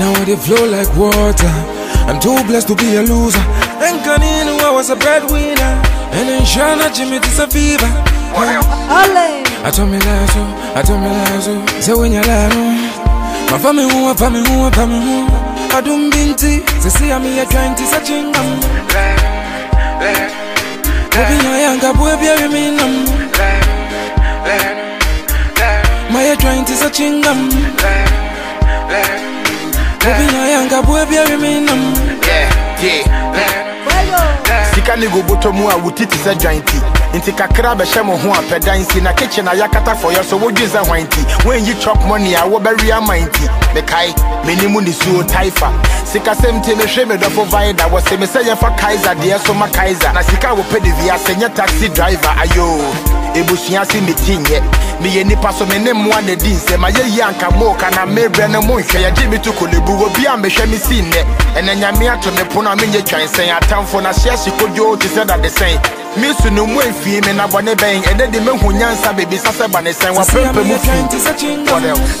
they flow like water. I'm too blessed to be a loser. And Kaninu, I was a breadwinner. And then Shana Jimmy, it's a fever. I told me lies, oh, I told me lies, oh. So when you lie, oh. My family, my family, my family. I don't mean to. They say I'm here trying to search in them. Obi ya yanga boy be a nam. My trying to search in yanga boy a me. Yeah, yeah. Fuego. sika ne go bɔtɔ mu a wo titi sɛ dwanti nti kakra bɛhyɛ mo ho a pɛ dansi na kitchen a yɛakata fɔ yɛ so wodwe sɛ hwan nti woanyi chop money a wobɛwe ama nti mekae menim ne suo taifa. Sikasɛm nti mehwɛ me dɔfo vida wɔse me sɛ yɛmfa kaiser deɛ so ma kaiser na sika a wɔpɛ de wiase nyɛ taxi driver ayo. Ebusua se meti nyɛ meyɛ nipa so me ne mmoa na di nsɛm ayɛ yi anka mooka na mebrɛ no monhwɛ yɛgye me to kolebu wɔ bi a mehwɛ me sii nnɛ ɛnɛ nyame ato me pono a menyɛ twansɛn atamfo na hyeɛ hye kodwoo te sɛ dadesɛn me su no mu amfie me na bɔne bɛn ɛnɛ de mehu nyansa bebisa sɛ ba ne sɛn wapɛpɛ mu here trying to fi search in What them. else?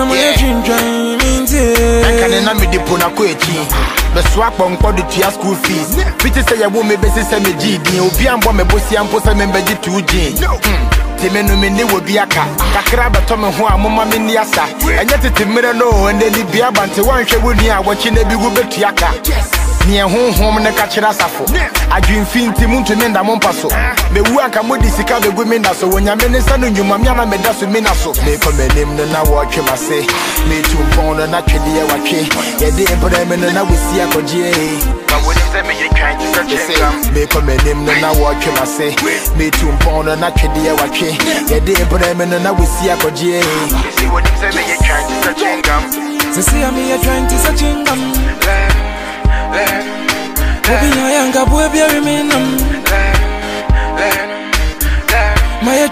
na mo yɛ twintwɛn mi nti. ɛnka ne na mi di po na ko ekyi bɛsoa pɔnkɔ de tua school fees. Fiti sɛ yɛwo me bɛsi sɛ me gyee din. Obi ambɔ me bosia mpo sɛ membɛgye too gyee tèmi No, mi ní wo bi aka. Kakra bẹtọ mi ho a mo ma mi ní asa ẹnyẹ tètè mìíràn náà ẹnẹ ni bíi abàntẹ wọn hwẹ wọn ni àwọn kyi n'ebi wo bẹ tu yes. Neɛ honhom ne ka kyerɛ asafo adwemfi nti montumi nda mo mpa so mewu anka mode sika bɛgu me nda so onyame ne nsa no nnwuma mea na meda so so mekɔ m'anim no na wɔtwe m'ase metu mpɔn no na twedeɛ watwe yɛde brɛ me no na wɔsi akɔgyeɛ mekɔ m'anim no na wɔtwe m'ase metu mpɔn no na twedeɛ watwe yɛde brɛ me no na wɔsi akɔgyeɛ Sisi ya mi ya trying to yanga boy be a nam My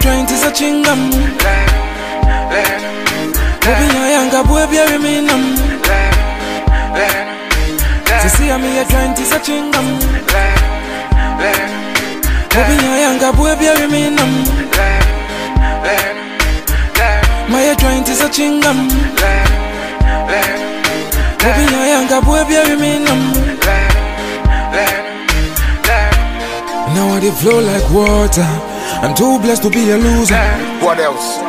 boy be a mi ya trying to search in them Obi ya boy be a me nam My trying to search in them Obi ya boy be a me nam They flow like water I'm too blessed to be a loser What else?